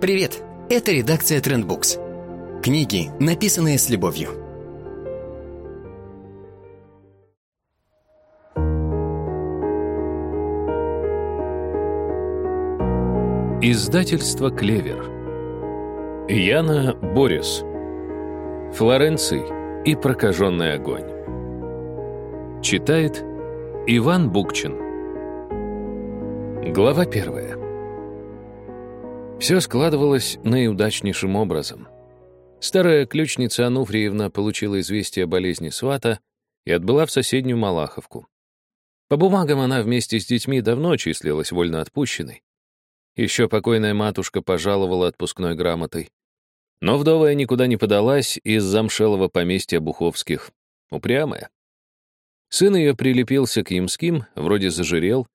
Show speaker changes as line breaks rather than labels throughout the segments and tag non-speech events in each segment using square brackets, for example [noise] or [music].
Привет, это редакция Трендбукс. Книги, написанные с любовью.
Издательство «Клевер». Яна Борис. Флоренций и прокаженный огонь. Читает Иван Букчин. Глава первая. Все складывалось наиудачнейшим образом. Старая ключница Ануфриевна получила известие о болезни свата и отбыла в соседнюю Малаховку. По бумагам она вместе с детьми давно числилась вольно отпущенной. Еще покойная матушка пожаловала отпускной грамотой. Но вдовая никуда не подалась из замшелого поместья Буховских. Упрямая. Сын ее прилепился к Ямским, вроде зажирел.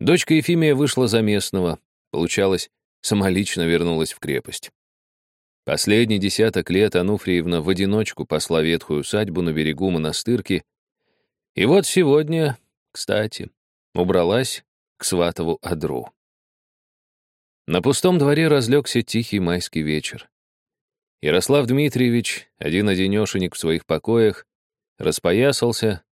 Дочка Ефимия вышла за местного. Получалось, самолично вернулась в крепость. Последний десяток лет Ануфриевна в одиночку посла ветхую усадьбу на берегу монастырки. И вот сегодня, кстати, убралась к сватову одру. На пустом дворе разлегся тихий майский вечер. Ярослав Дмитриевич, один-одинешенек в своих покоях, распоясался,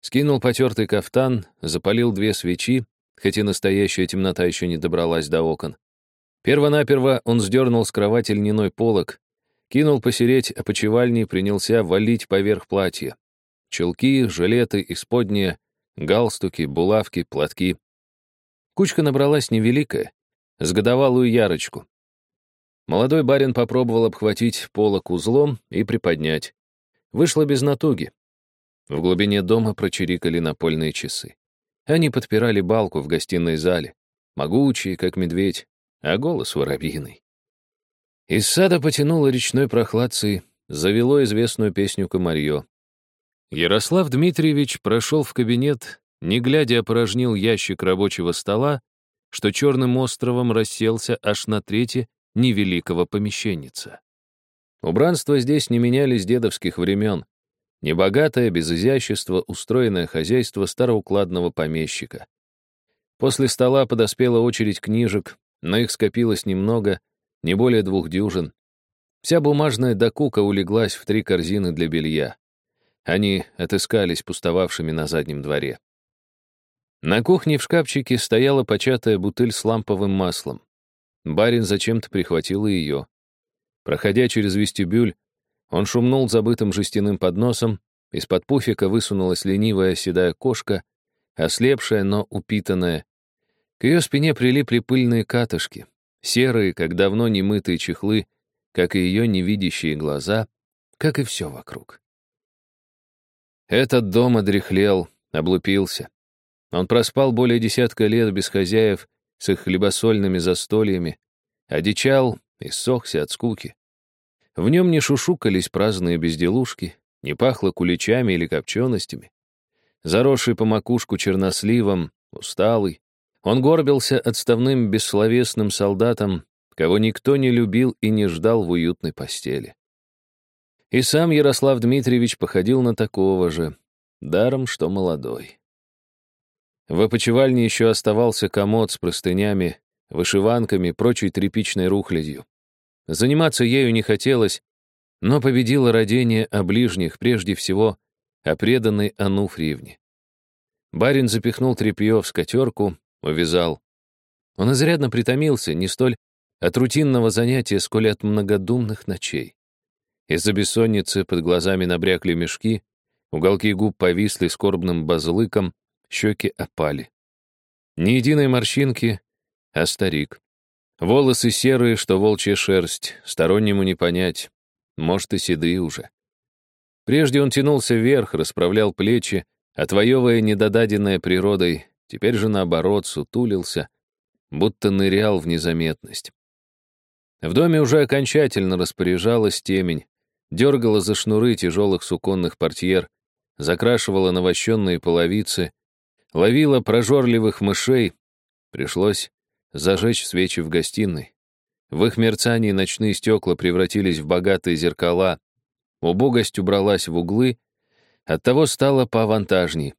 скинул потертый кафтан, запалил две свечи, хотя настоящая темнота еще не добралась до окон. Первонаперво он сдернул с кровати льняной полог, кинул посереть опочивальни и принялся валить поверх платья. Челки, жилеты, исподние, галстуки, булавки, платки. Кучка набралась невеликая, с годовалую ярочку. Молодой барин попробовал обхватить полок узлом и приподнять. Вышло без натуги. В глубине дома прочирикали напольные часы. Они подпирали балку в гостиной зале, могучие, как медведь, а голос воробьиный. Из сада потянуло речной прохладцей, завело известную песню комарье. Ярослав Дмитриевич прошел в кабинет, не глядя опорожнил ящик рабочего стола что черным островом расселся аж на трети невеликого помещенница. Убранство здесь не меняли с дедовских времен. Небогатое, без изящества, устроенное хозяйство староукладного помещика. После стола подоспела очередь книжек, но их скопилось немного, не более двух дюжин. Вся бумажная докука улеглась в три корзины для белья. Они отыскались пустовавшими на заднем дворе. На кухне в шкафчике стояла початая бутыль с ламповым маслом. Барин зачем-то прихватил ее. Проходя через вестибюль, он шумнул забытым жестяным подносом, из-под пуфика высунулась ленивая седая кошка, ослепшая, но упитанная. К ее спине прилипли пыльные катышки, серые, как давно немытые чехлы, как и ее невидящие глаза, как и все вокруг. Этот дом одряхлел, облупился. Он проспал более десятка лет без хозяев с их хлебосольными застольями, одичал и ссохся от скуки. В нем не шушукались праздные безделушки, не пахло куличами или копченостями. Заросший по макушку черносливом, усталый, он горбился отставным бессловесным солдатом, кого никто не любил и не ждал в уютной постели. И сам Ярослав Дмитриевич походил на такого же, даром, что молодой. В опочивальне еще оставался комод с простынями, вышиванками, прочей тряпичной рухлядью. Заниматься ею не хотелось, но победило родение о ближних, прежде всего, о преданной Ануфриевне. Барин запихнул тряпье в скатерку, увязал. Он изрядно притомился, не столь от рутинного занятия, сколь от многодумных ночей. Из-за бессонницы под глазами набрякли мешки, уголки губ повисли скорбным базлыком, щеки опали. Ни единой морщинки, а старик. Волосы серые, что волчья шерсть, стороннему не понять, может, и седые уже. Прежде он тянулся вверх, расправлял плечи, отвоевывая недодаденное природой, теперь же, наоборот, сутулился, будто нырял в незаметность. В доме уже окончательно распоряжалась темень, дергала за шнуры тяжелых суконных портьер, закрашивала навощенные половицы, Ловила прожорливых мышей. Пришлось зажечь свечи в гостиной. В их мерцании ночные стекла превратились в богатые зеркала. Убогость убралась в углы, оттого стало поавантажней.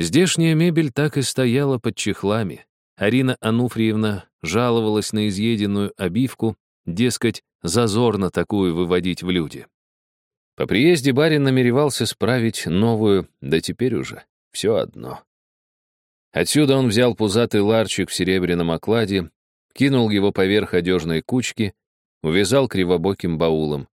Здешняя мебель так и стояла под чехлами, Арина Ануфриевна жаловалась на изъеденную обивку, дескать, зазорно такую выводить в люди. По приезде барин намеревался справить новую, да теперь уже все одно. Отсюда он взял пузатый ларчик в серебряном окладе, кинул его поверх одежной кучки, увязал кривобоким баулом.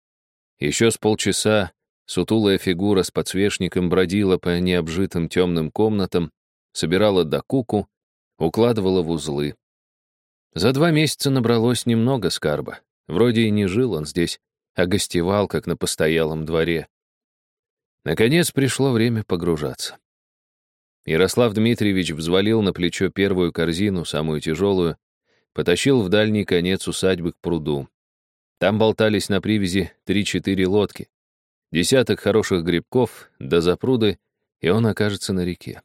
Еще с полчаса сутулая фигура с подсвечником бродила по необжитым темным комнатам, собирала докуку, укладывала в узлы. За два месяца набралось немного скарба. Вроде и не жил он здесь, а гостевал, как на постоялом дворе. Наконец пришло время погружаться. Ярослав Дмитриевич взвалил на плечо первую корзину, самую тяжелую, потащил в дальний конец усадьбы к пруду. Там болтались на привязи три-четыре лодки, десяток хороших грибков, до запруды, и он окажется на реке.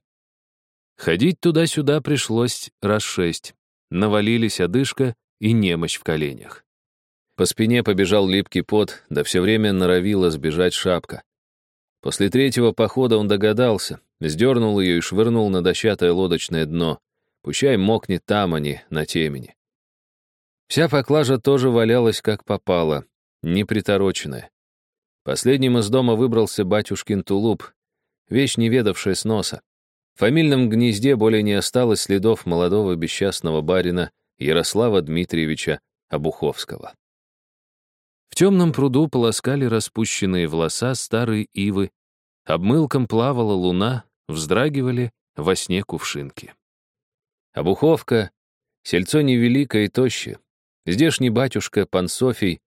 Ходить туда-сюда пришлось раз шесть. Навалились одышка и немощь в коленях. По спине побежал липкий пот, да все время норовила сбежать шапка. После третьего похода он догадался, сдернул ее и швырнул на дощатое лодочное дно. Пущай мокнет там, а не на темени. Вся поклажа тоже валялась как попало, не притороченная. Последним из дома выбрался батюшкин тулуп, вещь, не ведавшая сноса. В фамильном гнезде более не осталось следов молодого бесчастного барина Ярослава Дмитриевича Обуховского. В темном пруду полоскали распущенные волоса старые ивы, обмылком плавала луна, вздрагивали во сне кувшинки. Обуховка, сельцо невеликое и тощее. Здешний батюшка Пансофий,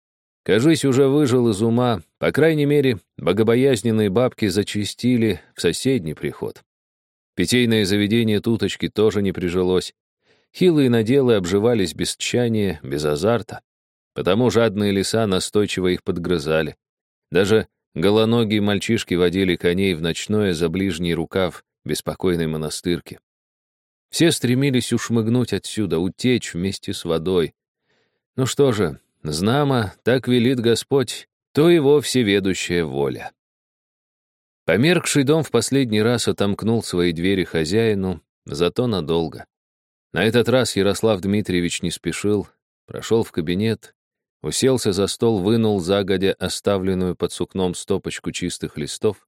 кажись, уже выжил из ума, по крайней мере, богобоязненные бабки зачистили в соседний приход. Питейное заведение туточки тоже не прижилось. Хилые наделы обживались без тчания, без азарта. Потому жадные леса настойчиво их подгрызали. Даже голоногие мальчишки водили коней в ночное за ближний рукав беспокойной монастырки. Все стремились ушмыгнуть отсюда, утечь вместе с водой. Ну что же, знамо, так велит Господь, то его всеведущая воля. Померкший дом в последний раз отомкнул свои двери хозяину, зато надолго. На этот раз Ярослав Дмитриевич не спешил, прошел в кабинет, Уселся за стол, вынул загодя оставленную под сукном стопочку чистых листов,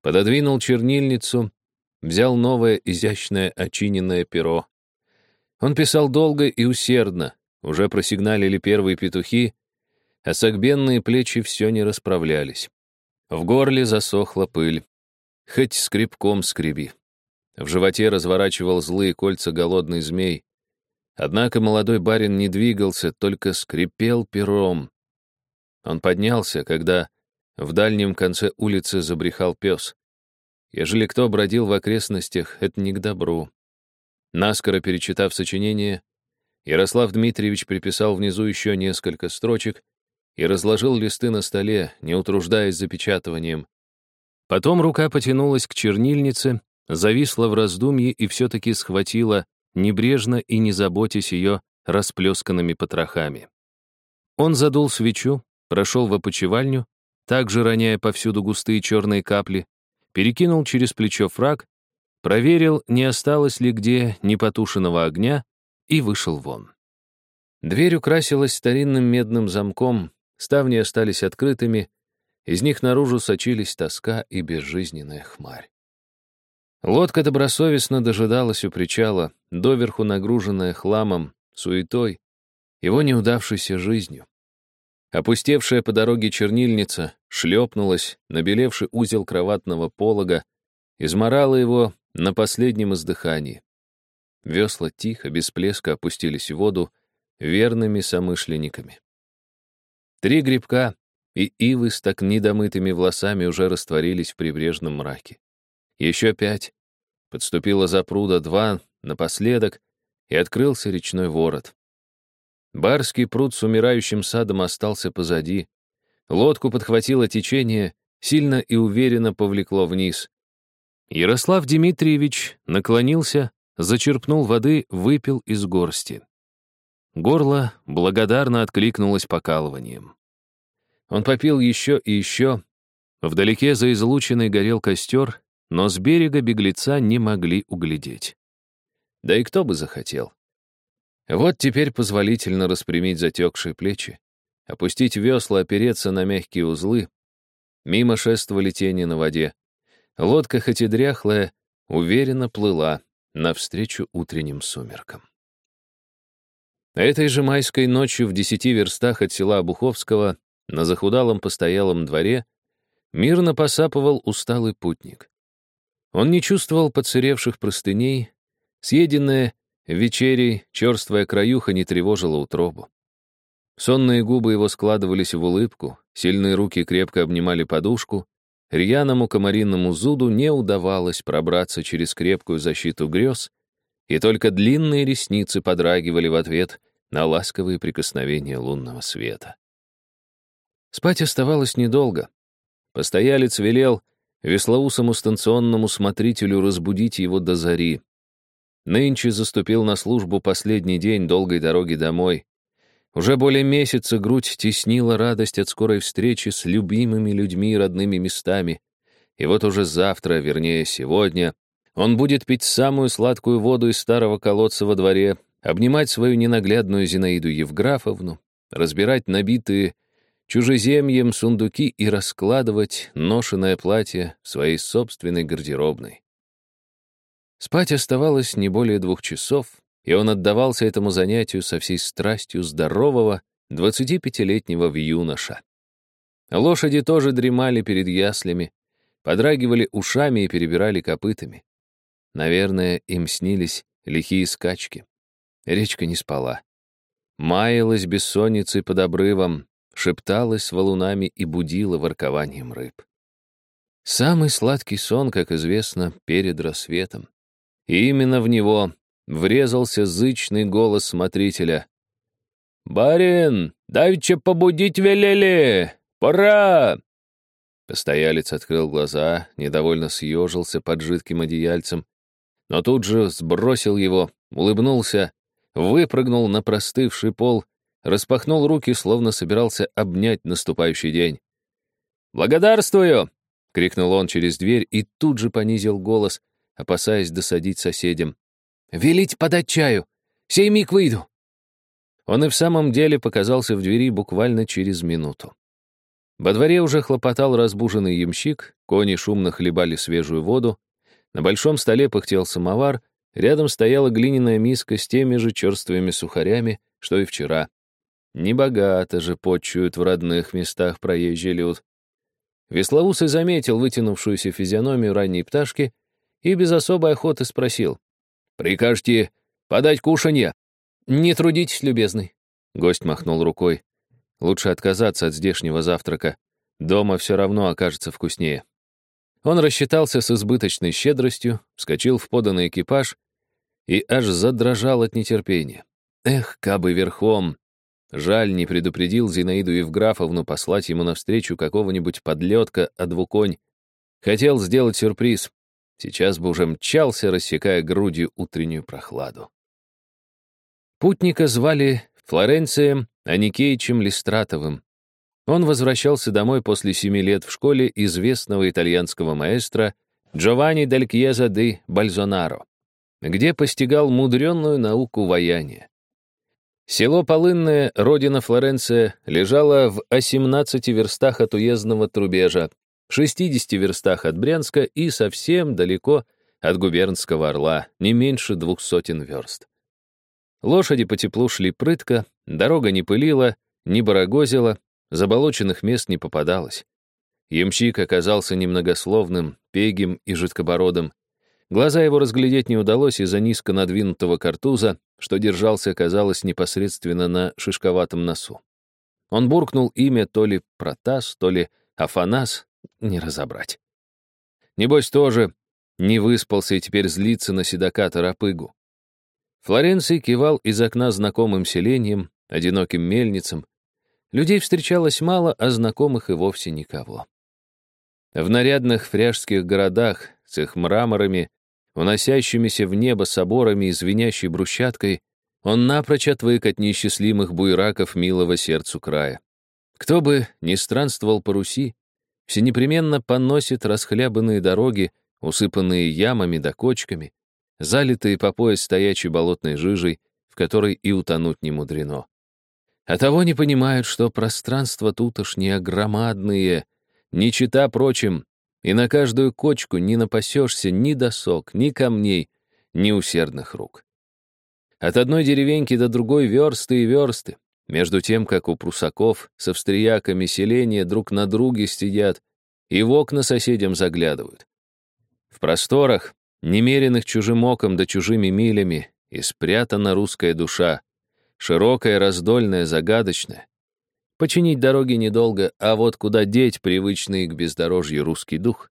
пододвинул чернильницу, взял новое изящное очиненное перо. Он писал долго и усердно, уже просигналили первые петухи, а согбенные плечи все не расправлялись. В горле засохла пыль. Хоть скребком скреби. В животе разворачивал злые кольца голодный змей. Однако молодой барин не двигался, только скрипел пером. Он поднялся, когда в дальнем конце улицы забрехал пес. Ежели кто бродил в окрестностях, это не к добру. Наскоро перечитав сочинение, Ярослав Дмитриевич приписал внизу еще несколько строчек и разложил листы на столе, не утруждаясь запечатыванием. Потом рука потянулась к чернильнице, зависла в раздумье и все-таки схватила небрежно и не заботясь ее расплесканными потрохами. Он задул свечу, прошел в опочивальню, также роняя повсюду густые черные капли, перекинул через плечо фраг, проверил, не осталось ли где непотушенного огня, и вышел вон. Дверь украсилась старинным медным замком, ставни остались открытыми, из них наружу сочились тоска и безжизненная хмарь. Лодка добросовестно дожидалась у причала, доверху нагруженная хламом, суетой, его неудавшейся жизнью. Опустевшая по дороге чернильница шлепнулась, набелевший узел кроватного полога, изморала его на последнем издыхании. Весла тихо, без плеска опустились в воду верными somышленниками. Три грибка и ивы с так недомытыми волосами уже растворились в прибрежном мраке. Еще пять. Подступила запруда два напоследок, и открылся речной ворот. Барский пруд с умирающим садом остался позади. Лодку подхватило течение, сильно и уверенно повлекло вниз. Ярослав Дмитриевич наклонился, зачерпнул воды, выпил из горсти. Горло благодарно откликнулось покалыванием. Он попил еще и еще. Вдалеке за излученной горел костер, но с берега беглеца не могли углядеть. Да и кто бы захотел. Вот теперь позволительно распрямить затекшие плечи, опустить весла, опереться на мягкие узлы. Мимо шествовали тени на воде. Лодка, хоть и дряхлая, уверенно плыла навстречу утренним сумеркам. Этой же майской ночью в десяти верстах от села Обуховского на захудалом постоялом дворе мирно посапывал усталый путник. Он не чувствовал подсыревших простыней, съеденная вечерей черствая краюха не тревожила утробу. Сонные губы его складывались в улыбку, сильные руки крепко обнимали подушку, рьяному комариному зуду не удавалось пробраться через крепкую защиту грез, и только длинные ресницы подрагивали в ответ на ласковые прикосновения лунного света. Спать оставалось недолго. Постоялец велел веслоусому станционному смотрителю разбудить его до зари. Нынче заступил на службу последний день долгой дороги домой. Уже более месяца грудь теснила радость от скорой встречи с любимыми людьми и родными местами. И вот уже завтра, вернее, сегодня, он будет пить самую сладкую воду из старого колодца во дворе, обнимать свою ненаглядную Зинаиду Евграфовну, разбирать набитые чужеземьем сундуки и раскладывать ношеное платье в своей собственной гардеробной. Спать оставалось не более двух часов, и он отдавался этому занятию со всей страстью здорового 25-летнего юноша. Лошади тоже дремали перед яслями, подрагивали ушами и перебирали копытами. Наверное, им снились лихие скачки. Речка не спала. Маялась бессонницей под обрывом, шепталась валунами и будила воркованием рыб. Самый сладкий сон, как известно, перед рассветом. И именно в него врезался зычный голос смотрителя. «Барин, давеча побудить велели! Пора!» Постоялец открыл глаза, недовольно съежился под жидким одеяльцем, но тут же сбросил его, улыбнулся, выпрыгнул на простывший пол, распахнул руки, словно собирался обнять наступающий день. «Благодарствую!» — крикнул он через дверь и тут же понизил голос, опасаясь досадить соседям. «Велить подать чаю! Сей миг выйду!» Он и в самом деле показался в двери буквально через минуту. Во дворе уже хлопотал разбуженный ямщик, кони шумно хлебали свежую воду, на большом столе пыхтел самовар, рядом стояла глиняная миска с теми же черствыми сухарями, что и вчера. Небогато же почуют в родных местах проезжий люд. Веслоусый заметил вытянувшуюся физиономию ранней пташки и без особой охоты спросил. «Прикажете подать кушанье?» «Не трудитесь, любезный». Гость махнул рукой. «Лучше отказаться от здешнего завтрака. Дома все равно окажется вкуснее». Он рассчитался с избыточной щедростью, вскочил в поданный экипаж и аж задрожал от нетерпения. Эх, кабы верхом! Жаль, не предупредил Зинаиду Евграфовну послать ему навстречу какого-нибудь подлетка, а двуконь. Хотел сделать сюрприз. Сейчас бы уже мчался, рассекая грудью утреннюю прохладу. Путника звали Флоренцием Аникеичем Листратовым. Он возвращался домой после семи лет в школе известного итальянского маэстро Джованни дель Кьеза де Бальзонаро, где постигал мудренную науку ваяния. Село Полынное, родина Флоренция, лежало в 18 верстах от уездного Трубежа, 60 верстах от Брянска и совсем далеко от губернского Орла, не меньше двух сотен верст. Лошади по теплу шли прытко, дорога не пылила, не барагозила, заболоченных мест не попадалось. Ямщик оказался немногословным, пегим и жидкобородым. Глаза его разглядеть не удалось из-за низко надвинутого картуза, что держался, казалось, непосредственно на шишковатом носу. Он буркнул имя то ли Протас, то ли Афанас, не разобрать. Небось, тоже не выспался и теперь злится на седока Торопыгу. Флоренций кивал из окна знакомым селением, одиноким мельницам. Людей встречалось мало, а знакомых и вовсе никого. В нарядных фряжских городах с их мраморами, уносящимися в небо соборами и звенящей брусчаткой, он напрочь отвык от неисчислимых буйраков милого сердцу края. Кто бы ни странствовал по Руси, все непременно поносит расхлябанные дороги, усыпанные ямами да кочками, залитые по пояс стоячей болотной жижей, в которой и утонуть не мудрено. А того не понимают, что пространство тутошние громадные, не чита прочим, и на каждую кочку не напасешься ни досок, ни камней, ни усердных рук. От одной деревеньки до другой версты и версты, между тем, как у прусаков с австрияками селения друг на друге сидят и в окна соседям заглядывают. В просторах, немеренных чужим оком да чужими милями, и спрятана русская душа, широкая, раздольная, загадочная. Починить дороги недолго, а вот куда деть привычный к бездорожью русский дух?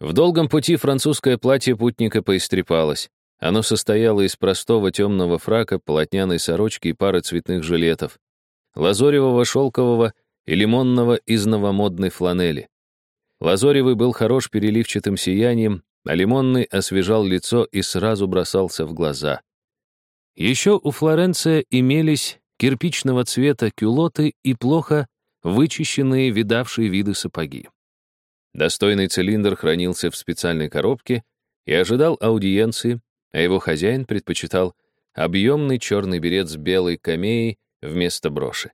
В долгом пути французское платье путника поистрепалось. Оно состояло из простого темного фрака, полотняной сорочки и пары цветных жилетов, лазоревого шелкового и лимонного из новомодной фланели. Лазоревый был хорош переливчатым сиянием, а лимонный освежал лицо и сразу бросался в глаза. Еще у Флоренция имелись кирпичного цвета кюлоты и плохо вычищенные видавшие виды сапоги. Достойный цилиндр хранился в специальной коробке и ожидал аудиенции, а его хозяин предпочитал объемный черный берет с белой камеей вместо броши.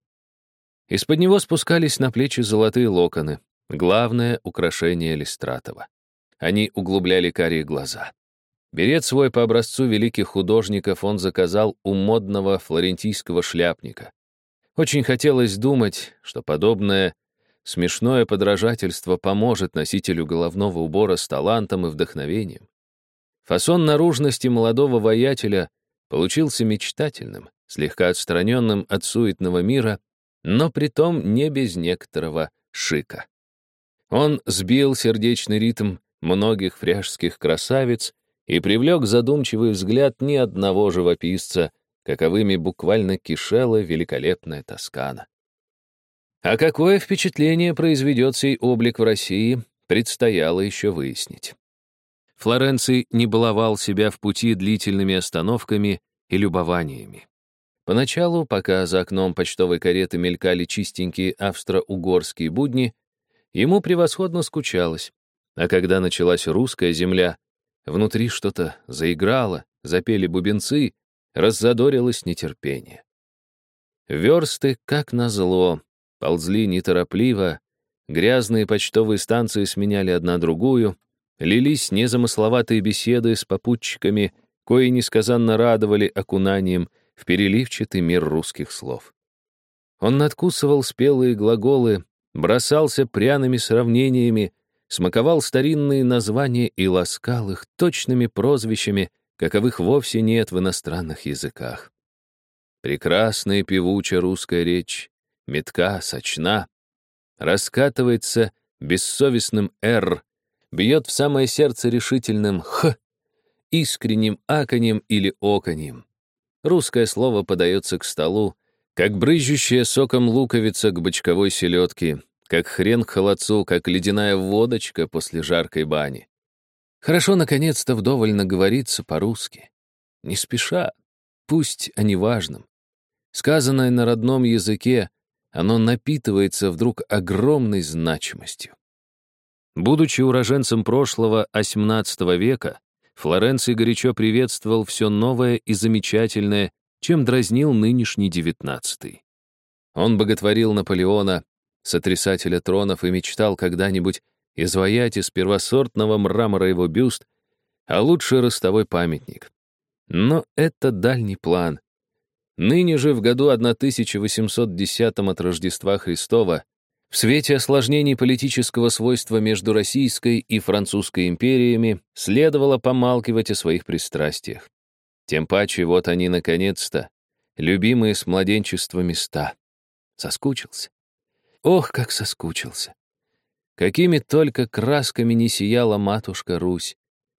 Из-под него спускались на плечи золотые локоны, главное украшение Листратова. Они углубляли карие глаза. Берет свой по образцу великих художников он заказал у модного флорентийского шляпника. Очень хотелось думать, что подобное смешное подражательство поможет носителю головного убора с талантом и вдохновением. Фасон наружности молодого воятеля получился мечтательным, слегка отстраненным от суетного мира, но притом не без некоторого шика. Он сбил сердечный ритм многих фряжских красавиц и привлек задумчивый взгляд ни одного живописца, каковыми буквально кишела великолепная Тоскана. А какое впечатление произведет сей облик в России, предстояло еще выяснить. Флоренций не баловал себя в пути длительными остановками и любованиями. Поначалу, пока за окном почтовой кареты мелькали чистенькие австро-угорские будни, ему превосходно скучалось. А когда началась русская земля, внутри что-то заиграло, запели бубенцы, раззадорилось нетерпение. Версты, как назло, ползли неторопливо, грязные почтовые станции сменяли одна другую, лились незамысловатые беседы с попутчиками, кои несказанно радовали окунанием в переливчатый мир русских слов. Он надкусывал спелые глаголы, бросался пряными сравнениями, смаковал старинные названия и ласкал их точными прозвищами, каковых вовсе нет в иностранных языках. Прекрасная певучая русская речь, метка, сочна, раскатывается бессовестным «р», бьет в самое сердце решительным «х», искренним аканьем или оканьем. Русское слово подается к столу, как брызжущая соком луковица к бочковой селедке, как хрен к холодцу, как ледяная водочка после жаркой бани. Хорошо, наконец-то, вдоволь наговориться по-русски. Не спеша, пусть о неважном. Сказанное на родном языке, оно напитывается вдруг огромной значимостью. Будучи уроженцем прошлого XVIII века, Флоренций горячо приветствовал все новое и замечательное, чем дразнил нынешний XIX. Он боготворил Наполеона, сотрясателя тронов, и мечтал когда-нибудь изваять из первосортного мрамора его бюст, а лучше ростовой памятник. Но это дальний план. Ныне же, в году 1810 от Рождества Христова, в свете осложнений политического свойства между Российской и Французской империями следовало помалкивать о своих пристрастиях. Тем паче вот они, наконец-то, любимые с младенчества места. Соскучился. Ох, как соскучился. Какими только красками не сияла матушка Русь.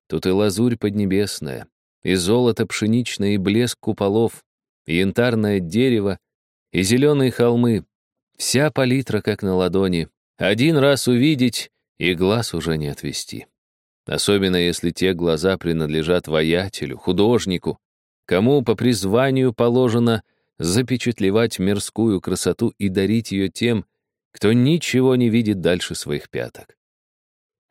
Тут и лазурь поднебесная, и золото пшеничное, и блеск куполов, и янтарное дерево, и зеленые холмы, Вся палитра как на ладони. Один раз увидеть, и глаз уже не отвести. Особенно если те глаза принадлежат воятелю, художнику, кому по призванию положено запечатлевать мирскую красоту и дарить ее тем, кто ничего не видит дальше своих пяток.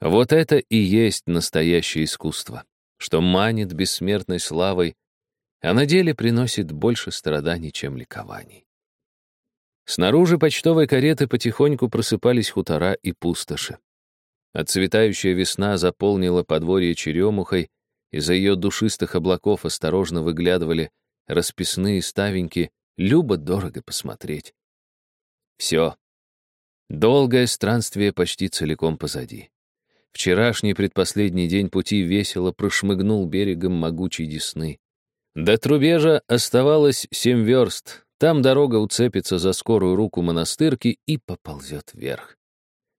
Вот это и есть настоящее искусство. что манит бессмертной славой, а на деле приносит больше страданий, чем ликований. Снаружи почтовой кареты потихоньку просыпались хутора и пустоши. Отцветающая весна заполнила подворье черемухой, из-за ее душистых облаков осторожно выглядывали расписные ставеньки, любо-дорого посмотреть. Все. Долгое странствие почти целиком позади. Вчерашний предпоследний день пути весело прошмыгнул берегом могучей Десны. До Трубежа оставалось семь верст. Там дорога уцепится за скорую руку монастырки и поползет вверх.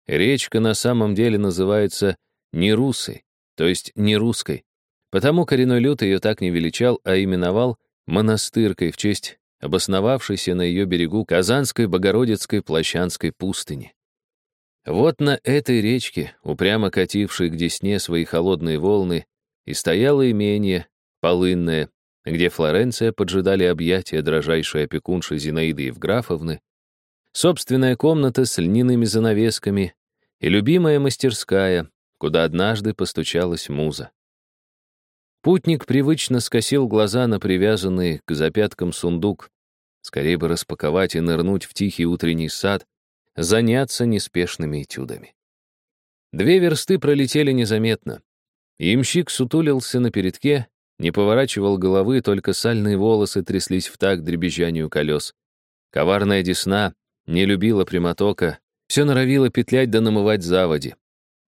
Речка на самом деле называется Нерусой, то есть Нерусской. Потому коренной люд ее так не величал, а именовал монастыркой в честь обосновавшейся на ее берегу Казанской Богородицкой Плащанской пустыни. Вот на этой речке, упрямо катившей к Десне свои холодные волны, и стояло имение, полынное, где Флоренция поджидали объятия дрожайшей опекунши Зинаиды Евграфовны, собственная комната с льняными занавесками и любимая мастерская, куда однажды постучалась муза. Путник привычно скосил глаза на привязанный к запяткам сундук. Скорее бы распаковать и нырнуть в тихий утренний сад, заняться неспешными этюдами. Две версты пролетели незаметно. Ямщик сутулился на передке, не поворачивал головы, только сальные волосы тряслись в такт дребезжанию колес. Коварная десна не любила прямотока, все норовила петлять да намывать заводи.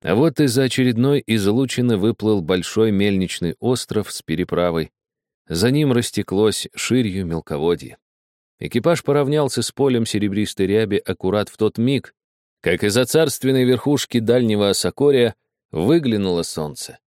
А вот из-за очередной излучины выплыл большой мельничный остров с переправой. За ним растеклось ширью мелководье. Экипаж поравнялся с полем серебристой ряби аккурат в тот миг, как из-за царственной верхушки дальнего осокория выглянуло солнце.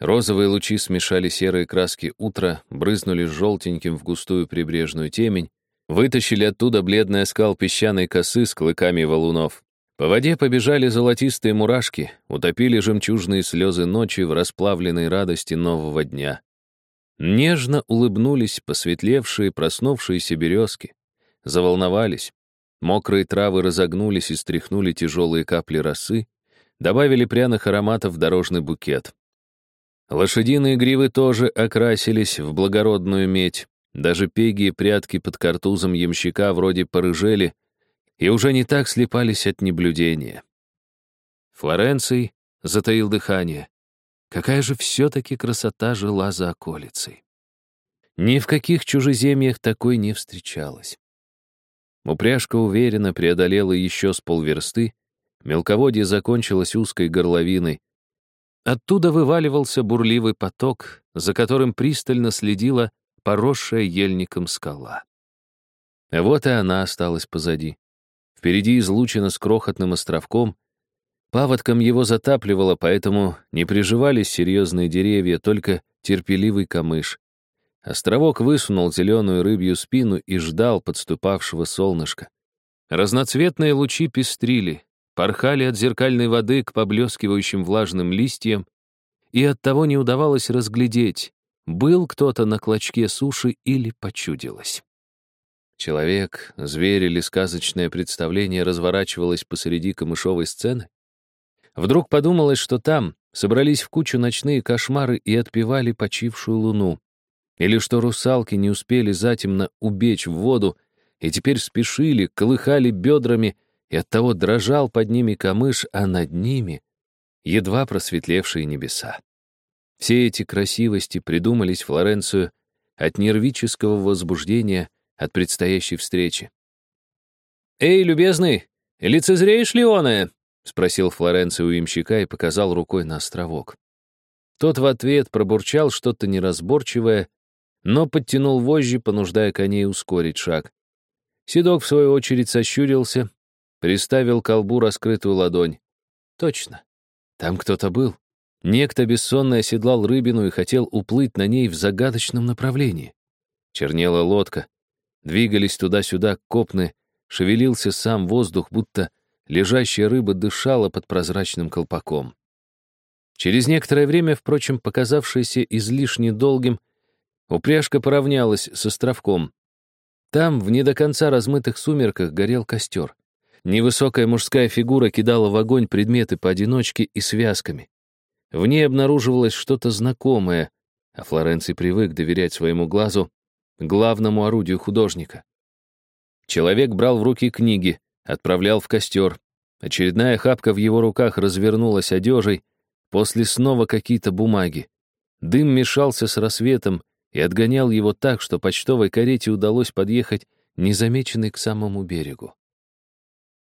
Розовые лучи смешали серые краски утра, брызнули желтеньким в густую прибрежную темень, вытащили оттуда бледный оскал песчаной косы с клыками валунов. По воде побежали золотистые мурашки, утопили жемчужные слезы ночи в расплавленной радости нового дня. Нежно улыбнулись посветлевшие, проснувшиеся березки. Заволновались. Мокрые травы разогнулись и стряхнули тяжелые капли росы, добавили пряных ароматов в дорожный букет. Лошадиные гривы тоже окрасились в благородную медь. Даже пеги и прятки под картузом ямщика вроде порыжели, и уже не так слепались от неблюдения. Флоренций затаил дыхание. Какая же все-таки красота жила за околицей. Ни в каких чужеземьях такой не встречалось. Упряжка уверенно преодолела еще с полверсты, мелководье закончилось узкой горловиной. Оттуда вываливался бурливый поток, за которым пристально следила поросшая ельником скала. Вот и она осталась позади. Впереди излучина с крохотным островком. Паводком его затапливало, поэтому не приживались серьезные деревья, только терпеливый камыш. Островок высунул зеленую рыбью спину и ждал подступавшего солнышка. Разноцветные лучи пестрили, порхали от зеркальной воды к поблескивающим влажным листьям, и оттого не удавалось разглядеть, был кто-то на клочке суши или почудилось. Человек, зверь или сказочное представление разворачивалось посреди камышовой сцены? Вдруг подумалось, что там собрались в кучу ночные кошмары и отпевали почившую луну. Или что русалки не успели затемно убечь в воду и теперь спешили, колыхали бедрами, и оттого дрожал под ними камыш, а над ними — едва просветлевшие небеса. Все эти красивости придумались Флоренцию от нервического возбуждения — от предстоящей встречи. «Эй, любезный, лицезреешь ли оное?» — спросил Флоренций у имщика и показал рукой на островок. Тот в ответ пробурчал что-то неразборчивое, но подтянул вожжи, понуждая коней ускорить шаг. Седок, в свою очередь, сощурился, приставил к колбу раскрытую ладонь. Точно, там кто-то был. Некто бессонно оседлал рыбину и хотел уплыть на ней в загадочном направлении. Чернела лодка, Двигались туда-сюда копны, шевелился сам воздух, будто лежащая рыба дышала под прозрачным колпаком. Через некоторое время, впрочем, показавшееся излишне долгим, упряжка поравнялась с островком. Там, в не до конца размытых сумерках, горел костер. Невысокая мужская фигура кидала в огонь предметы поодиночке и связками. В ней обнаруживалось что-то знакомое, а Флоренций привык доверять своему глазу, главному орудию художника. Человек брал в руки книги, отправлял в костер. Очередная хапка в его руках развернулась одежей, после снова какие-то бумаги. Дым мешался с рассветом и отгонял его так, что почтовой карете удалось подъехать незамеченный к самому берегу.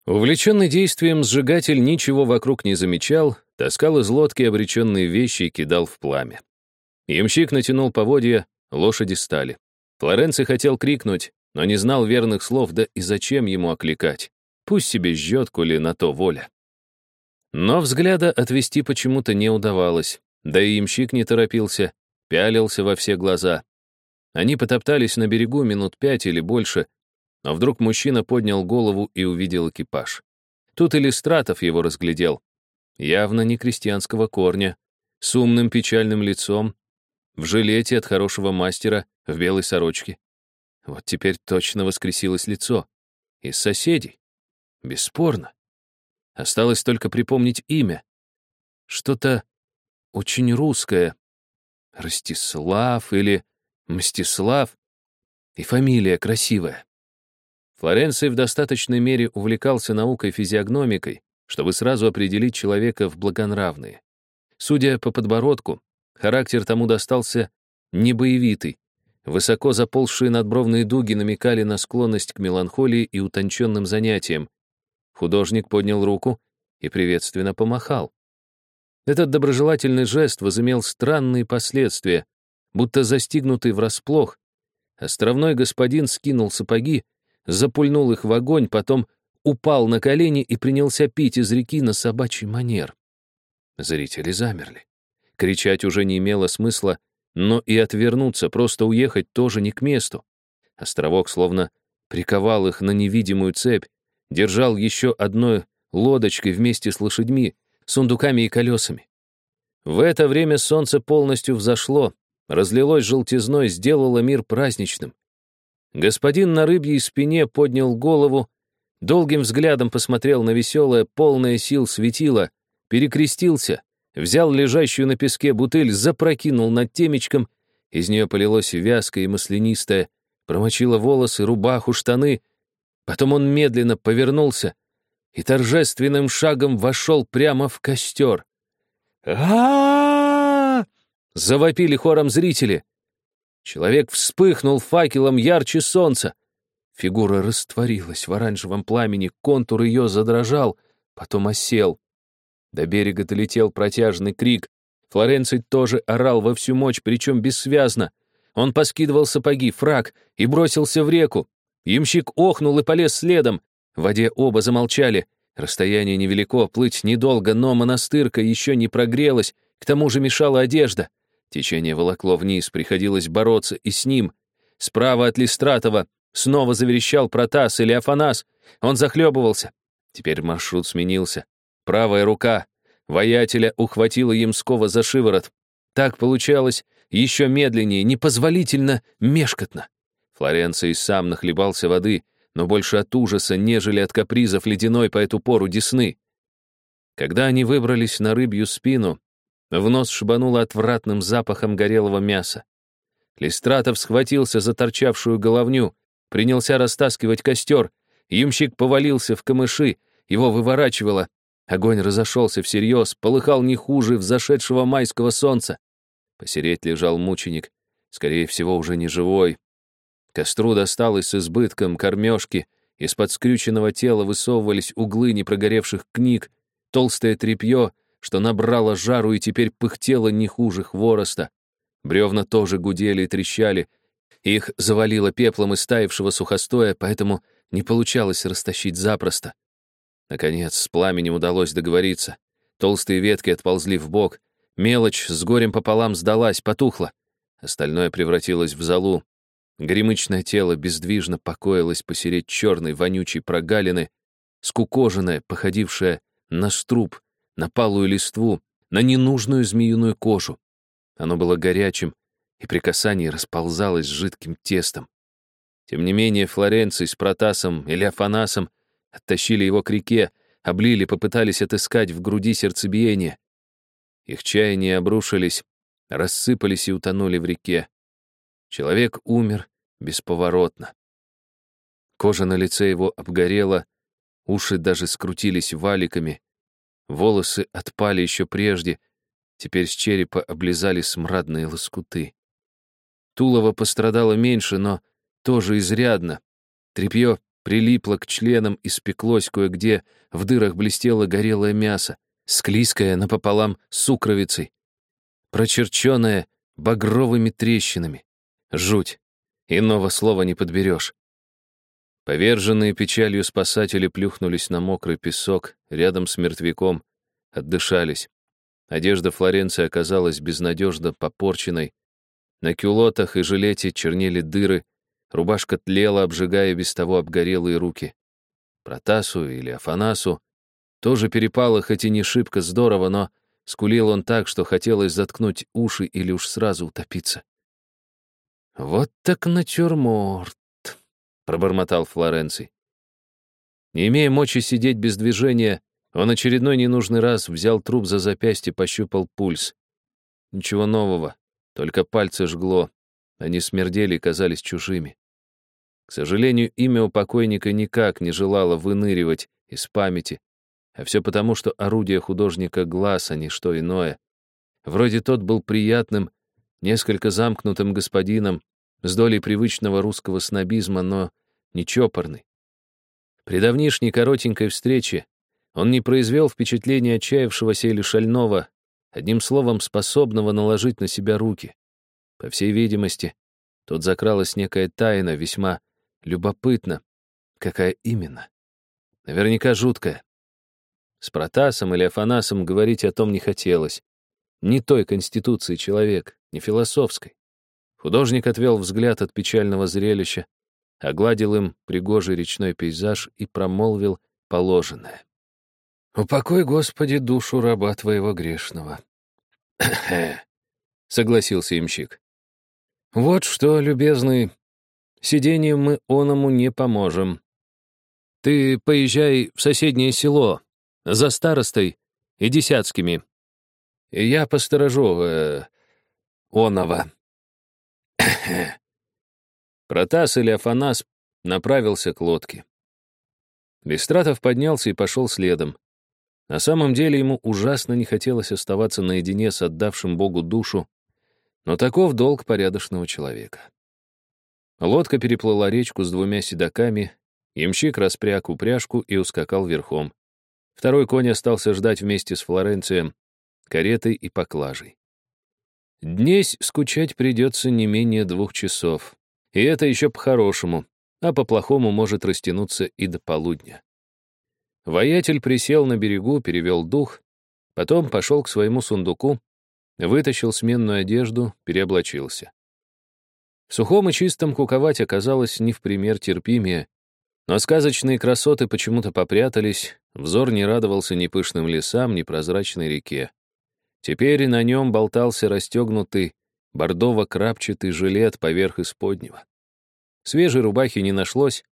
Увлеченный действием сжигатель ничего вокруг не замечал, таскал из лодки обреченные вещи и кидал в пламя. Ямщик натянул поводья, лошади стали. Флоренций хотел крикнуть, но не знал верных слов, да и зачем ему окликать. Пусть себе жжет, коли на то воля. Но взгляда отвести почему-то не удавалось, да и имщик не торопился, пялился во все глаза. Они потоптались на берегу минут пять или больше, но вдруг мужчина поднял голову и увидел экипаж. Тут Иллистратов его разглядел. Явно не крестьянского корня, с умным печальным лицом, в жилете от хорошего мастера, в белой сорочке. Вот теперь точно воскресилось лицо. Из соседей. Бесспорно. Осталось только припомнить имя. Что-то очень русское. Ростислав или Мстислав. И фамилия красивая. Флоренций в достаточной мере увлекался наукой-физиогномикой, чтобы сразу определить человека в благонравные. Судя по подбородку, характер тому достался небоевитый. Высоко заползшие надбровные дуги намекали на склонность к меланхолии и утонченным занятиям. Художник поднял руку и приветственно помахал. Этот доброжелательный жест возымел странные последствия, будто застигнутый врасплох. Островной господин скинул сапоги, запульнул их в огонь, потом упал на колени и принялся пить из реки на собачий манер. Зрители замерли. Кричать уже не имело смысла, но и отвернуться, просто уехать тоже не к месту. Островок словно приковал их на невидимую цепь, держал еще одной лодочкой вместе с лошадьми, сундуками и колесами. В это время солнце полностью взошло, разлилось желтизной, сделало мир праздничным. Господин на рыбьей спине поднял голову, долгим взглядом посмотрел на веселое, полное сил светило, перекрестился, взял лежащую на песке бутыль, запрокинул над темечком, из нее полилось вязкое и маслянистое, промочило волосы, рубаху, штаны. Потом он медленно повернулся и торжественным шагом вошел прямо в костер. а Завопили хором зрители. Человек вспыхнул факелом ярче солнца. Фигура растворилась в оранжевом пламени, контур ее задрожал, потом осел. До берега долетел протяжный крик. Флоренций тоже орал во всю мощь, причем бессвязно. Он поскидывал сапоги, фраг и бросился в реку. Ямщик охнул и полез следом. В воде оба замолчали. Расстояние невелико, плыть недолго, но монастырка еще не прогрелась, к тому же мешала одежда. Течение волокло вниз, приходилось бороться и с ним. Справа от Листратова снова заверещал Протас или Афанас. Он захлебывался. Теперь маршрут сменился. Правая рука воятеля ухватила Ямского за шиворот. Так получалось еще медленнее, непозволительно мешкотно. Флоренций сам нахлебался воды, но больше от ужаса, нежели от капризов ледяной по эту пору десны. Когда они выбрались на рыбью спину, в нос шибануло отвратным запахом горелого мяса. Листратов схватился за торчавшую головню, принялся растаскивать костер. Ямщик повалился в камыши, его выворачивало. Огонь разошелся всерьез, полыхал не хуже взошедшего майского солнца. Посереть лежал мученик, скорее всего, уже не живой. Костру досталось с избытком кормежки, из-под скрюченного тела высовывались углы непрогоревших книг, толстое тряпье — что набрало жару и теперь пыхтело не хуже хвороста. Бревна тоже гудели и трещали. Их завалило пеплом из таявшего сухостоя, поэтому не получалось растащить запросто. Наконец, с пламенем удалось договориться. Толстые ветки отползли в бок, мелочь с горем пополам сдалась, потухла. Остальное превратилось в золу. Гремычное тело бездвижно покоилось посередь черной вонючей прогалины, скукоженное, походившее на струб, на палую листву, на ненужную змеиную кожу. Оно было горячим, и при касании расползалось жидким тестом. Тем не менее, Флоренций с Протасом или Афанасом оттащили его к реке, облили, попытались отыскать в груди сердцебиение. их чаяния обрушились, рассыпались и утонули в реке. Человек умер бесповоротно. Кожа на лице его обгорела, уши даже скрутились валиками, волосы отпали еще прежде, теперь с черепа облизали смрадные лоскуты. Тулово пострадало меньше, но тоже изрядно. Трепье прилипло к членам и спеклось кое-где, в дырах блестело горелое мясо, склизкое напополам с сукровицей, прочерченное багровыми трещинами. Жуть. Иного слова не подберешь. Поверженные печалью спасатели плюхнулись на мокрый песок рядом с мертвяком, отдышались. Одежда Флоренции оказалась безнадежно попорченной. На кюлотах и жилете чернели дыры, рубашка тлела, обжигая без того обгорелые руки. Протасу или Афанасу тоже перепало, хоть и не шибко здорово, но скулил он так, что хотелось заткнуть уши или уж сразу утопиться. «Вот так натюрморт», — пробормотал Флоренций. Не имея мочи сидеть без движения, он очередной ненужный раз взял труп за запястье, пощупал пульс. Ничего нового, только пальцы жгло. Они смердели и казались чужими. К сожалению, имя у покойника никак не желало выныривать из памяти, а все потому, что орудие художника — глаз, а не что иное. Вроде тот был приятным, несколько замкнутым господином, с долей привычного русского снобизма, но не чопорный. При давнишней коротенькой встрече он не произвел впечатления отчаявшегося или шального, одним словом, способного наложить на себя руки. По всей видимости, тут закралась некая тайна, весьма любопытна. Какая именно? Наверняка жуткая. С Протасом или Афанасом говорить о том не хотелось. Не той конституции человек, не философской. Художник отвел взгляд от печального зрелища, огладил им пригожий речной пейзаж и промолвил положенное. «Упокой, Господи, душу раба твоего грешного». [coughs] согласился имщик. «Вот что, любезный, сидением мы оному не поможем. Ты поезжай в соседнее село, за старостой и десятскими. Я посторожу э, оного. [coughs] Протас или Афанас направился к лодке. Листратов поднялся и пошел следом. На самом деле ему ужасно не хотелось оставаться наедине с отдавшим Богу душу, но таков долг порядочного человека. Лодка переплыла речку с двумя седаками, ямщик распряг упряжку и ускакал верхом. Второй конь остался ждать вместе с Флоренцием, каретой и поклажей. Днесь скучать придется не менее двух часов. И это еще по-хорошему, а по-плохому может растянуться и до полудня. Воятель присел на берегу, перевел дух, потом пошел к своему сундуку, вытащил сменную одежду, переоблачился. В сухом и чистом куковать оказалось не в пример терпимее, но сказочные красоты почему-то попрятались, взор не радовался ни пышным лесам, ни прозрачной реке. Теперь на нем болтался расстегнутый бордово-крапчатый жилет поверх исподнего. Свежей рубахи не нашлось,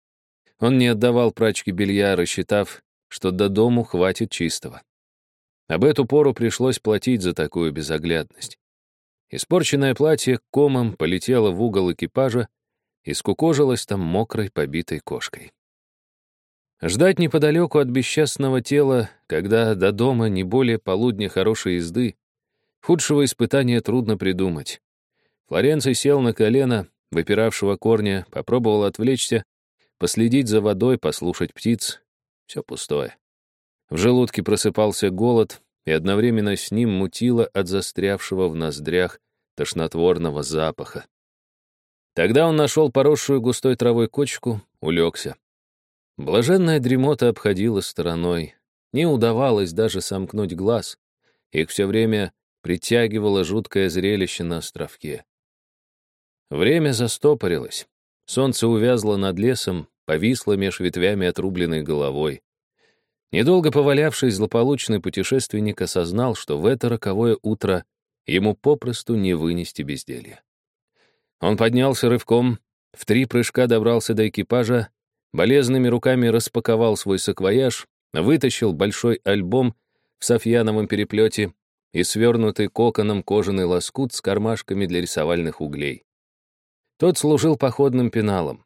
он не отдавал прачке белья, рассчитав, что до дому хватит чистого. Об эту пору пришлось платить за такую безоглядность. Испорченное платье комом полетело в угол экипажа и скукожилось там мокрой побитой кошкой. Ждать неподалеку от бесчастного тела, когда до дома не более полудня хорошей езды, худшего испытания трудно придумать. Флоренций сел на колено, выпиравшего корня, попробовал отвлечься, последить за водой, послушать птиц. Все пустое. В желудке просыпался голод, и одновременно с ним мутило от застрявшего в ноздрях тошнотворного запаха. Тогда он нашел поросшую густой травой кочку, улегся. Блаженная дремота обходила стороной. Не удавалось даже сомкнуть глаз. Их все время притягивало жуткое зрелище на островке. Время застопорилось. Солнце увязло над лесом, повисло меж ветвями отрубленной головой. Недолго повалявшись, злополучный путешественник осознал, что в это роковое утро ему попросту не вынести безделья. Он поднялся рывком, в три прыжка добрался до экипажа болезными руками распаковал свой саквояж, вытащил большой альбом в софьяновом переплете, и свернутый коконом кожаный лоскут с кармашками для рисовальных углей. Тот служил походным пеналом.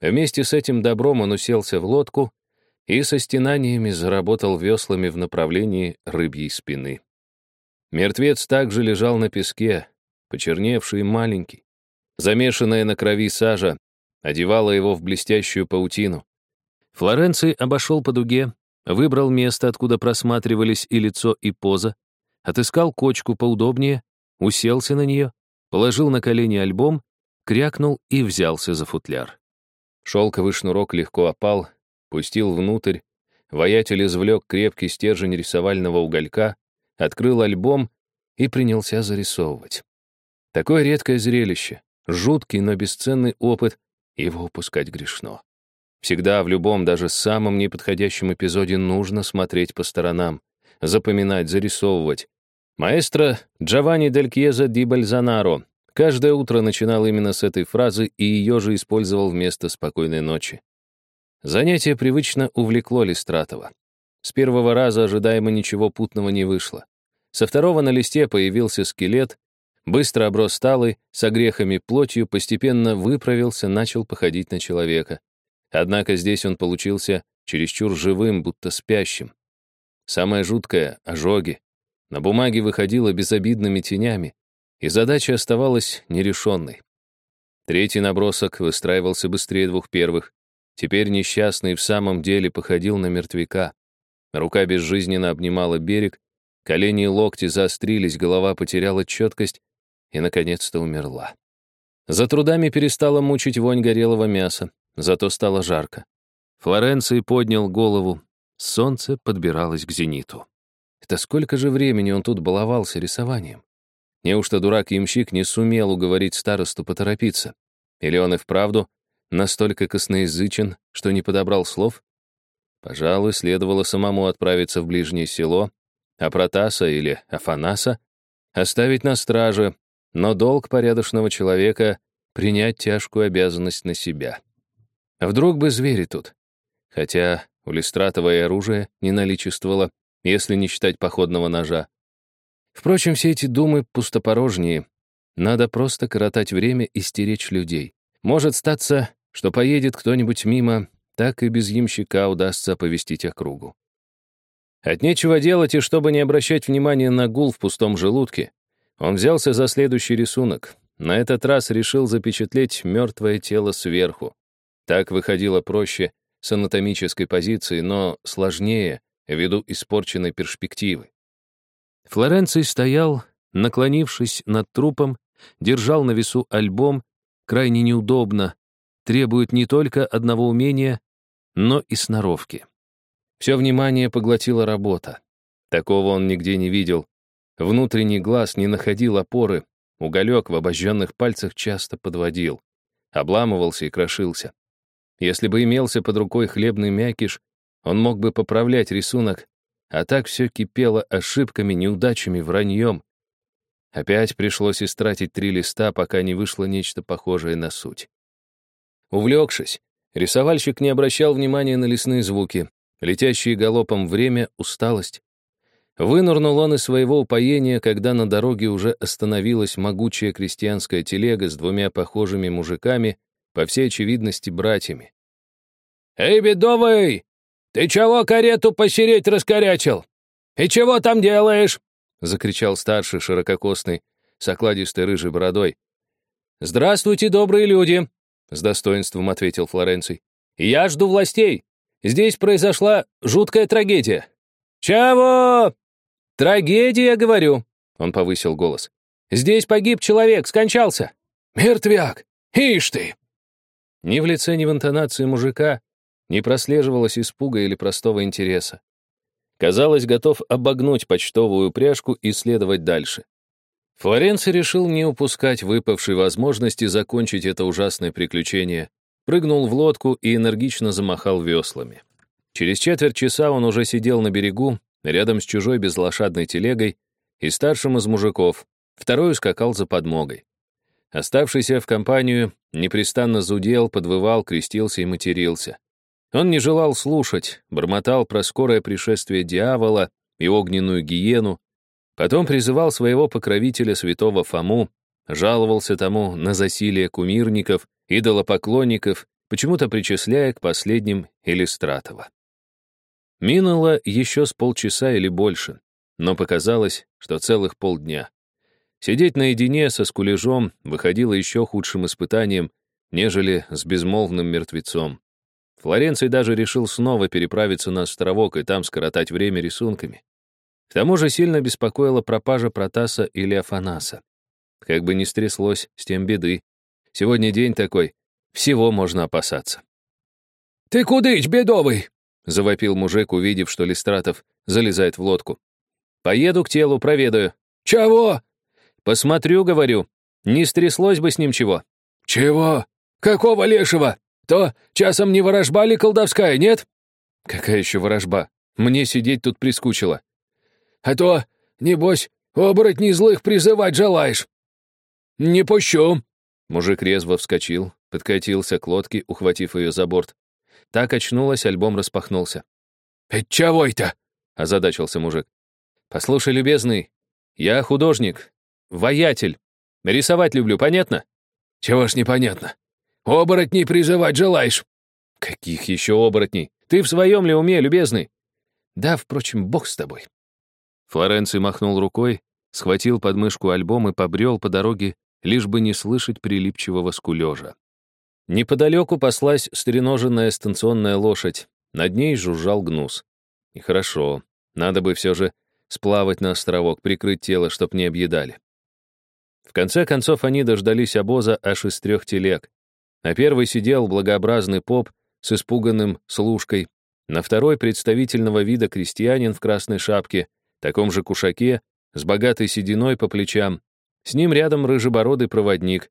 Вместе с этим добром он уселся в лодку и со стенаниями заработал веслами в направлении рыбьей спины. Мертвец также лежал на песке, почерневший и маленький. Замешанная на крови сажа одевала его в блестящую паутину. Флоренций обошел по дуге, выбрал место, откуда просматривались и лицо, и поза, отыскал кочку поудобнее, уселся на нее, положил на колени альбом, крякнул и взялся за футляр. Шелковый шнурок легко опал, пустил внутрь, воятель извлек крепкий стержень рисовального уголька, открыл альбом и принялся зарисовывать. Такое редкое зрелище, жуткий, но бесценный опыт, его упускать грешно. Всегда в любом, даже самом неподходящем эпизоде нужно смотреть по сторонам, запоминать, зарисовывать. Маэстро Джованни Дель Кьеза ди Бальзанаро каждое утро начинал именно с этой фразы и ее же использовал вместо спокойной ночи. Занятие привычно увлекло Листратова. С первого раза ожидаемо ничего путного не вышло. Со второго на листе появился скелет, быстро оброс сталой, с огрехами плотью, постепенно выправился, начал походить на человека. Однако здесь он получился чересчур живым, будто спящим. Самое жуткое — ожоги. На бумаге выходило безобидными тенями, и задача оставалась нерешенной. Третий набросок выстраивался быстрее двух первых. Теперь несчастный в самом деле походил на мертвяка. Рука безжизненно обнимала берег, колени и локти заострились, голова потеряла четкость и, наконец-то, умерла. За трудами перестала мучить вонь горелого мяса, зато стало жарко. Флоренций поднял голову, Солнце подбиралось к зениту. Это сколько же времени он тут баловался рисованием? Неужто дурак-ямщик не сумел уговорить старосту поторопиться? Или он и вправду настолько косноязычен, что не подобрал слов? Пожалуй, следовало самому отправиться в ближнее село, а Протаса или Афанаса оставить на страже, но долг порядочного человека — принять тяжкую обязанность на себя. Вдруг бы звери тут. Хотя у Листратова и оружия не наличествовало, если не считать походного ножа. Впрочем, все эти думы пустопорожние. Надо просто коротать время и стеречь людей. Может статься, что поедет кто-нибудь мимо, так и без ямщика удастся оповестить округу. От нечего делать, и чтобы не обращать внимания на гул в пустом желудке, он взялся за следующий рисунок. На этот раз решил запечатлеть мертвое тело сверху. Так выходило проще, с анатомической позиции, но сложнее ввиду испорченной перспективы. Флоренций стоял, наклонившись над трупом, держал на весу альбом, крайне неудобно, требует не только одного умения, но и сноровки. Все внимание поглотила работа. Такого он нигде не видел. Внутренний глаз не находил опоры, уголек в обожженных пальцах часто подводил, обламывался и крошился. Если бы имелся под рукой хлебный мякиш, он мог бы поправлять рисунок, а так все кипело ошибками, неудачами, враньем. Опять пришлось истратить три листа, пока не вышло нечто похожее на суть. Увлекшись, рисовальщик не обращал внимания на лесные звуки, летящие галопом время, усталость. Вынырнул он из своего упоения, когда на дороге уже остановилась могучая крестьянская телега с двумя похожими мужиками, по всей очевидности, братьями. «Эй, бедовый, ты чего карету посереть раскорячил? И чего там делаешь?» — закричал старший, ширококосный, с окладистой рыжей бородой. «Здравствуйте, добрые люди!» — с достоинством ответил Флоренций. «Я жду властей. Здесь произошла жуткая трагедия». «Чего?» «Трагедия, говорю», — он повысил голос. «Здесь погиб человек, скончался». «Мертвяк! Ишь ты!» Ни в лице, ни в интонации мужика не прослеживалось испуга или простого интереса. Казалось, готов обогнуть почтовую упряжку и следовать дальше. Флоренций решил не упускать выпавшей возможности закончить это ужасное приключение, прыгнул в лодку и энергично замахал веслами. Через четверть часа он уже сидел на берегу, рядом с чужой безлошадной телегой, и старшим из мужиков, второй скакал за подмогой. Оставшийся в компанию непрестанно зудел, подвывал, крестился и матерился. Он не желал слушать, бормотал про скорое пришествие дьявола и огненную гиену, Потом призывал своего покровителя святого Фому, жаловался тому на засилие кумирников, идолопоклонников, почему-то причисляя к последним Иллистратова. Минуло еще с полчаса или больше, но показалось, что целых полдня. Сидеть наедине со скулежом выходило еще худшим испытанием, нежели с безмолвным мертвецом. Флоренций даже решил снова переправиться на островок и там скоротать время рисунками. К тому же сильно беспокоила пропажа Протаса или Афанаса. Как бы ни стряслось, с тем беды. Сегодня день такой, всего можно опасаться.
«Ты кудыч, бедовый?»
— завопил мужик, увидев, что Листратов залезает в лодку. «Поеду к телу, проведаю».
«Чего?»
«Посмотрю, говорю. Не стряслось бы с ним чего».
«Чего? Какого лешего? То часом не ворожба ли колдовская, нет?»
«Какая еще ворожба? Мне сидеть тут прискучило».
А то, небось, оборотней злых призывать желаешь. Не пущу.
Мужик резво вскочил, подкатился к лодке, ухватив ее за борт. Так очнулась, альбом распахнулся.
«Это чего это?»
— озадачился мужик. «Послушай, любезный, я художник, воятель. Рисовать люблю, понятно?»
«Чего ж непонятно? Оборотней призывать желаешь?»
«Каких еще оборотней? Ты в своем ли уме, любезный?» «Да, впрочем, бог с тобой. Флоренций махнул рукой, схватил подмышку альбом и побрел по дороге, лишь бы не слышать прилипчивого скулежа. Неподалеку паслась стреноженная станционная лошадь, над ней жужжал гнус. Нехорошо, надо бы все же сплавать на островок, прикрыть тело, чтоб не объедали. В конце концов они дождались обоза аж из трех телег. На первой сидел благообразный поп с испуганным служкой, на второй — представительного вида крестьянин в красной шапке — таком же кушаке, с богатой сединой по плечам. С ним рядом рыжебородый проводник.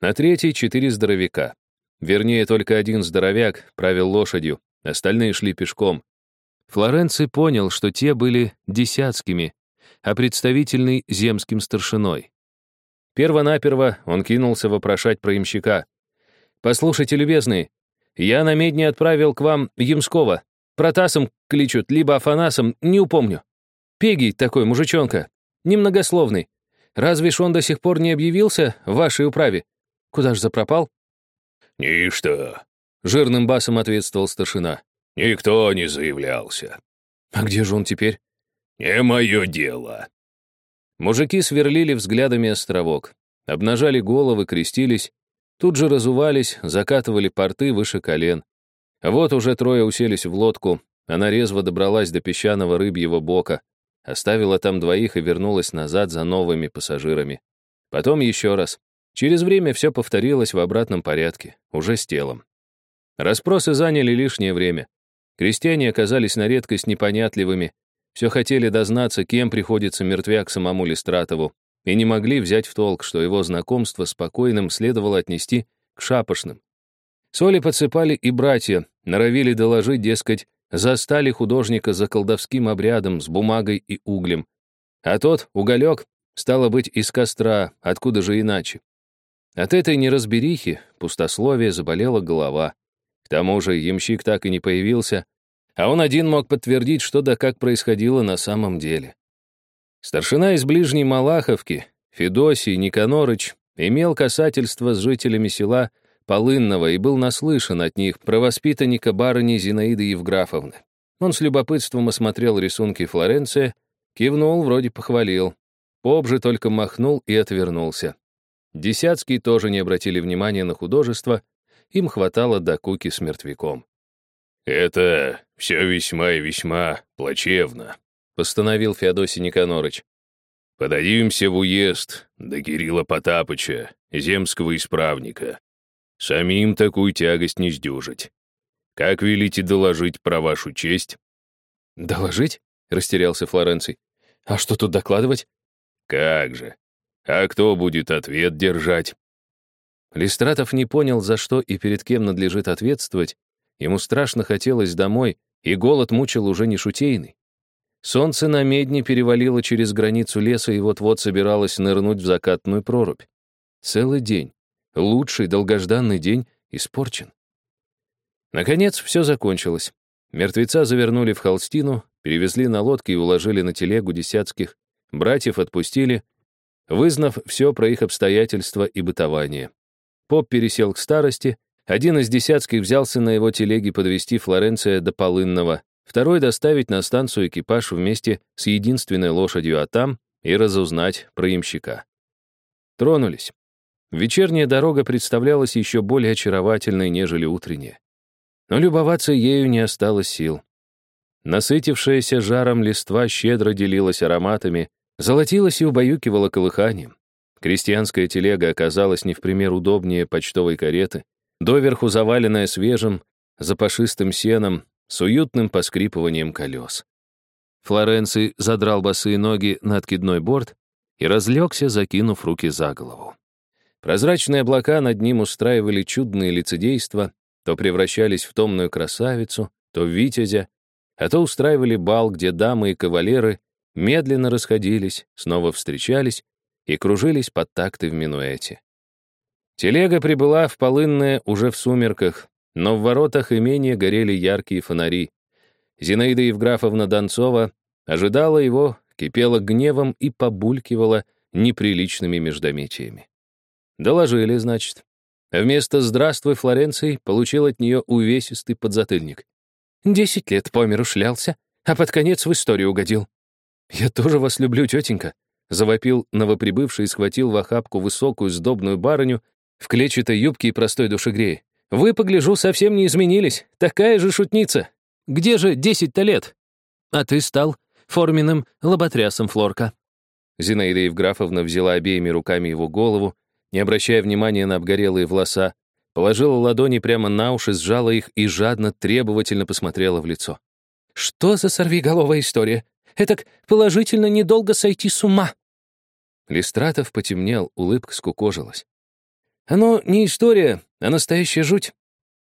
На третьей — четыре здоровяка. Вернее, только один здоровяк правил лошадью, остальные шли пешком. Флоренций понял, что те были десятскими, а представительный — земским старшиной. Первонаперво он кинулся вопрошать про имщика. «Послушайте, любезные, я на медне отправил к вам Ямского. Протасом кличут, либо Афанасом, не упомню. Пегий такой, мужичонка, немногословный. Разве ж он до сих пор не объявился в вашей управе? Куда ж запропал?»
«Ничто», —
жирным басом ответствовал старшина.
«Никто не заявлялся».
«А где же он теперь?»
«Не мое дело».
Мужики сверлили взглядами островок, обнажали головы, крестились, тут же разувались, закатывали порты выше колен. Вот уже трое уселись в лодку, она резво добралась до песчаного рыбьего бока, Оставила там двоих и вернулась назад за новыми пассажирами. Потом еще раз. Через время все повторилось в обратном порядке, уже с телом. Распросы заняли лишнее время. Крестьяне оказались на редкость непонятливыми, все хотели дознаться, кем приходится мертвяк самому Листратову, и не могли взять в толк, что его знакомство с покойным следовало отнести к шапошным. Соли подсыпали и братья, норовили доложить, дескать, Застали художника за колдовским обрядом с бумагой и углем. А тот, уголек, стало быть, из костра, откуда же иначе. От этой неразберихи, пустословия, заболела голова. К тому же ямщик так и не появился, а он один мог подтвердить, что да как происходило на самом деле. Старшина из ближней Малаховки, Федосий Никанорыч, имел касательство с жителями села Полынного и был наслышан от них про воспитанника барыни Зинаиды Евграфовны. Он с любопытством осмотрел рисунки Флоренция, кивнул, вроде похвалил. Поп же только махнул и отвернулся. Десятские тоже не обратили внимания на художество, им хватало до куки с мертвяком.
«Это все весьма и весьма плачевно», — постановил Феодосий Никонорыч. «Подадимся в уезд до Кирилла Потапыча, земского исправника. Самим такую тягость не сдюжить. Как велите доложить про вашу честь?»
«Доложить?» — растерялся Флоренций. «А что тут докладывать?»
«Как же? А кто будет ответ держать?»
Листратов не понял, за что и перед кем надлежит ответствовать. Ему страшно хотелось домой, и голод мучил уже не шутейный. Солнце на медне перевалило через границу леса и вот-вот собиралось нырнуть в закатную прорубь. Целый день. Лучший долгожданный день испорчен. Наконец, все закончилось. Мертвеца завернули в холстину, перевезли на лодке и уложили на телегу десятских, братьев отпустили, вызнав все про их обстоятельства и бытование. Поп пересел к старости, один из десятских взялся на его телеге подвести Флоренция до Полынного, второй доставить на станцию экипаж вместе с единственной лошадью, а и разузнать про имщика. Тронулись. Вечерняя дорога представлялась еще более очаровательной, нежели утренняя. Но любоваться ею не осталось сил. Насытившаяся жаром листва щедро делилась ароматами, золотилась и убаюкивала колыханием. Крестьянская телега оказалась не в пример удобнее почтовой кареты, доверху заваленная свежим, запашистым сеном, с уютным поскрипыванием колес. Флоренций задрал босые ноги на откидной борт и разлегся, закинув руки за голову. Прозрачные облака над ним устраивали чудные лицедейства, то превращались в томную красавицу, то в витязя, а то устраивали бал, где дамы и кавалеры медленно расходились, снова встречались и кружились под такты в минуэте. Телега прибыла в Полынное уже в сумерках, но в воротах имения горели яркие фонари. Зинаида Евграфовна Донцова ожидала его, кипела гневом и побулькивала неприличными междометиями. Доложили, значит. Вместо «Здравствуй, Флоренций» получил от нее увесистый подзатыльник. Десять лет по миру шлялся, а под конец в историю угодил. «Я тоже вас люблю, тетенька», — завопил новоприбывший и схватил в охапку высокую сдобную барыню в клетчатой юбке и простой душегрее. «Вы, погляжу, совсем не изменились. Такая же шутница. Где же десять-то лет? А ты стал форменным лоботрясом, Флорка». Зинаида Евграфовна взяла обеими руками его голову, не обращая внимания на обгорелые волоса, положила ладони прямо на уши, сжала их и жадно, требовательно посмотрела в лицо. «Что за сорвиголовая история? Этак положительно недолго сойти с ума!» Листратов потемнел, улыбка скукожилась. «Оно не история, а настоящая жуть».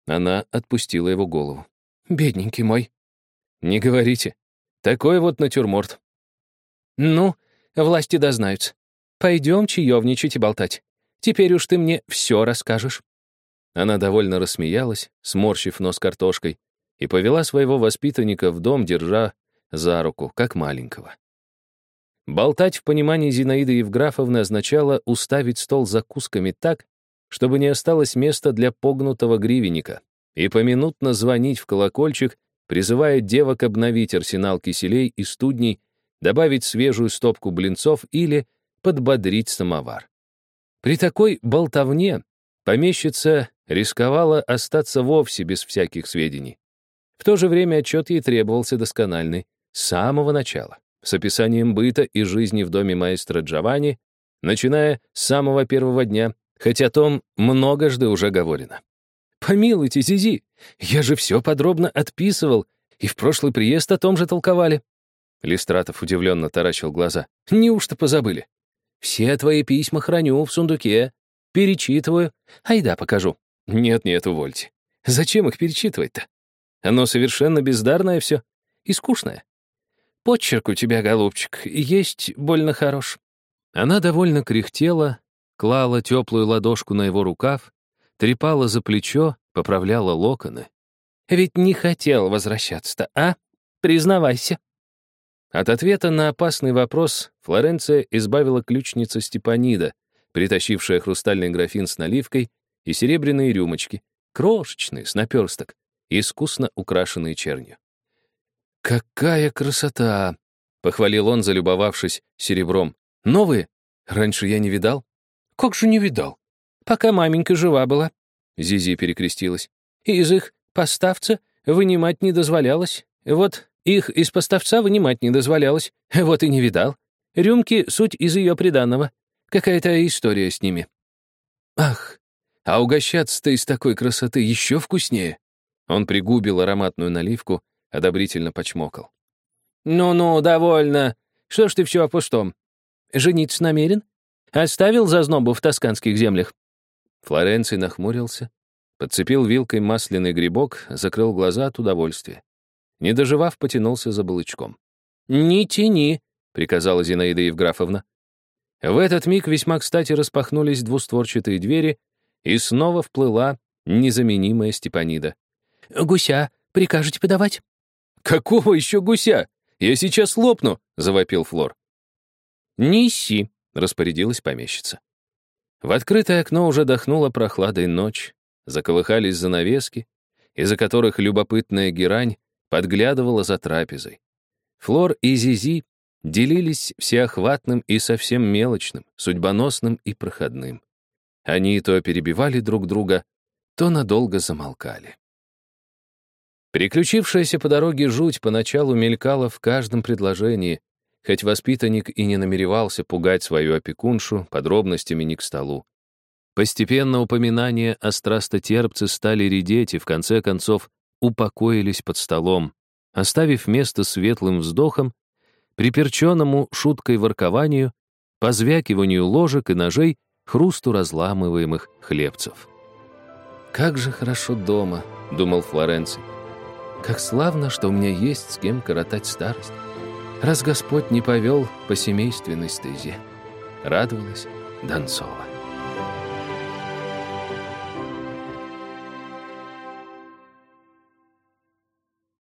Она отпустила его голову. «Бедненький мой». «Не говорите. Такой вот натюрморт». «Ну, власти дознаются. Пойдем чаевничать и болтать. Теперь уж ты мне все расскажешь». Она довольно рассмеялась, сморщив нос картошкой, и повела своего воспитанника в дом, держа за руку, как маленького. Болтать в понимании Зинаиды Евграфовны означало уставить стол закусками так, чтобы не осталось места для погнутого гривенника, и поминутно звонить в колокольчик, призывая девок обновить арсенал киселей и студней, добавить свежую стопку блинцов или подбодрить самовар. При такой болтовне помещица рисковала остаться вовсе без всяких сведений. В то же время отчет ей требовался доскональный, с самого начала, с описанием быта и жизни в доме маэстро Джованни, начиная с самого первого дня, хотя о том многожды уже говорено. «Помилуйте, Зизи, я же все подробно отписывал, и в прошлый приезд о том же толковали». Листратов удивленно таращил глаза. «Неужто позабыли? Все твои письма храню в сундуке, перечитываю. Айда, покажу. Нет-нет, увольте. Зачем их перечитывать-то? Оно совершенно бездарное все и скучное. Почерк у тебя, голубчик, есть больно хорош. Она довольно кряхтела, клала теплую ладошку на его рукав, трепала за плечо, поправляла локоны. Ведь не хотел возвращаться-то, а? Признавайся. От ответа на опасный вопрос Флоренция избавила ключница Степанида, притащившая хрустальный графин с наливкой и серебряные рюмочки, крошечные, с наперсток, искусно украшенные чернью. «Какая красота!» — похвалил он, залюбовавшись серебром. «Новые? Раньше я не видал». «Как же не видал? Пока маменька жива была». Зизи перекрестилась. «Из их поставца вынимать не дозволялось. Вот их из поставца вынимать не дозволялось. Вот и не видал. Рюмки — суть из ее приданного. Какая-то история с ними. Ах, а угощаться-то из такой красоты еще вкуснее. Он пригубил ароматную наливку, одобрительно почмокал. «Ну-ну, довольно. Что ж ты все о пустом? Жениться намерен? Оставил зазнобу в тосканских землях?» Флоренций нахмурился, подцепил вилкой масляный грибок, закрыл глаза от удовольствия. Не доживав, потянулся за балычком. «Не тяни», — приказала Зинаида Евграфовна. В этот миг весьма кстати распахнулись двустворчатые двери, и снова вплыла незаменимая Степанида. «Гуся прикажете подавать?» «Какого еще гуся? Я сейчас лопну!» — завопил Флор. «Неси», — распорядилась помещица. В открытое окно уже дохнула прохладой ночь, заколыхались занавески, из-за которых любопытная герань подглядывала за трапезой. Флор и Зизи делились всеохватным и совсем мелочным, судьбоносным и проходным. Они то перебивали друг друга, то надолго замолкали. Приключившаяся по дороге жуть поначалу мелькала в каждом предложении, хоть воспитанник и не намеревался пугать свою опекуншу подробностями не к столу. Постепенно упоминания о страстотерпце стали редеть и, в конце концов, упокоились под столом, оставив место светлым вздохом, приперченному шуткой воркованию, позвякиванию ложек и ножей, хрусту разламываемых хлебцев. «Как же хорошо дома», — думал Флоренций. «Как славно, что у меня есть с кем коротать старость, раз Господь не повел по семейственной стезе», — радовалась Донцова.